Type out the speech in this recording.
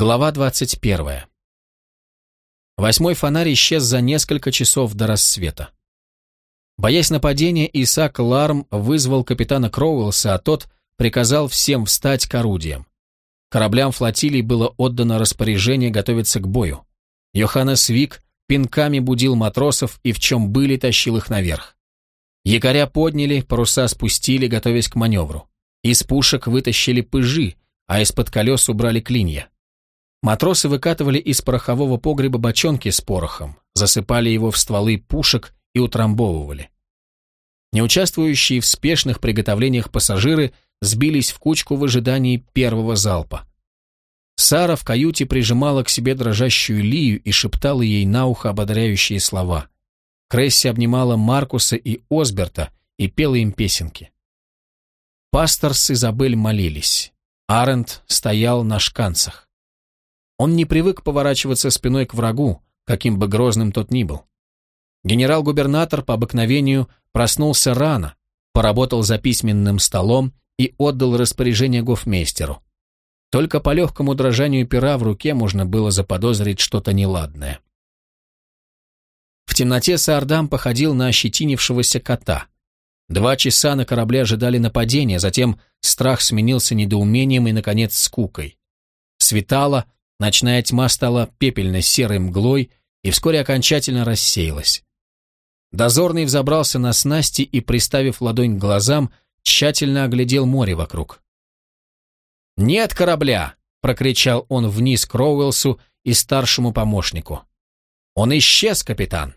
Глава 21. Восьмой фонарь исчез за несколько часов до рассвета. Боясь нападения, Исаак Ларм вызвал капитана Кроуэлса, а тот приказал всем встать к орудиям. Кораблям флотилии было отдано распоряжение готовиться к бою. Йоханнес Вик пинками будил матросов и в чем были тащил их наверх. Якоря подняли, паруса спустили, готовясь к маневру. Из пушек вытащили пыжи, а из-под колес убрали клинья. Матросы выкатывали из порохового погреба бочонки с порохом, засыпали его в стволы пушек и утрамбовывали. Неучаствующие в спешных приготовлениях пассажиры сбились в кучку в ожидании первого залпа. Сара в каюте прижимала к себе дрожащую Лию и шептала ей на ухо ободряющие слова. Кресси обнимала Маркуса и Осберта и пела им песенки. Пастор с Изабель молились. Арент стоял на шканцах. Он не привык поворачиваться спиной к врагу, каким бы грозным тот ни был. Генерал-губернатор по обыкновению проснулся рано, поработал за письменным столом и отдал распоряжение гофмейстеру. Только по легкому дрожанию пера в руке можно было заподозрить что-то неладное. В темноте Саардам походил на ощетинившегося кота. Два часа на корабле ожидали нападения, затем страх сменился недоумением и, наконец, скукой. Светало, ночная тьма стала пепельно-серой мглой и вскоре окончательно рассеялась. Дозорный взобрался на снасти и, приставив ладонь к глазам, тщательно оглядел море вокруг. «Нет корабля!» — прокричал он вниз Кроуэлсу и старшему помощнику. «Он исчез, капитан!»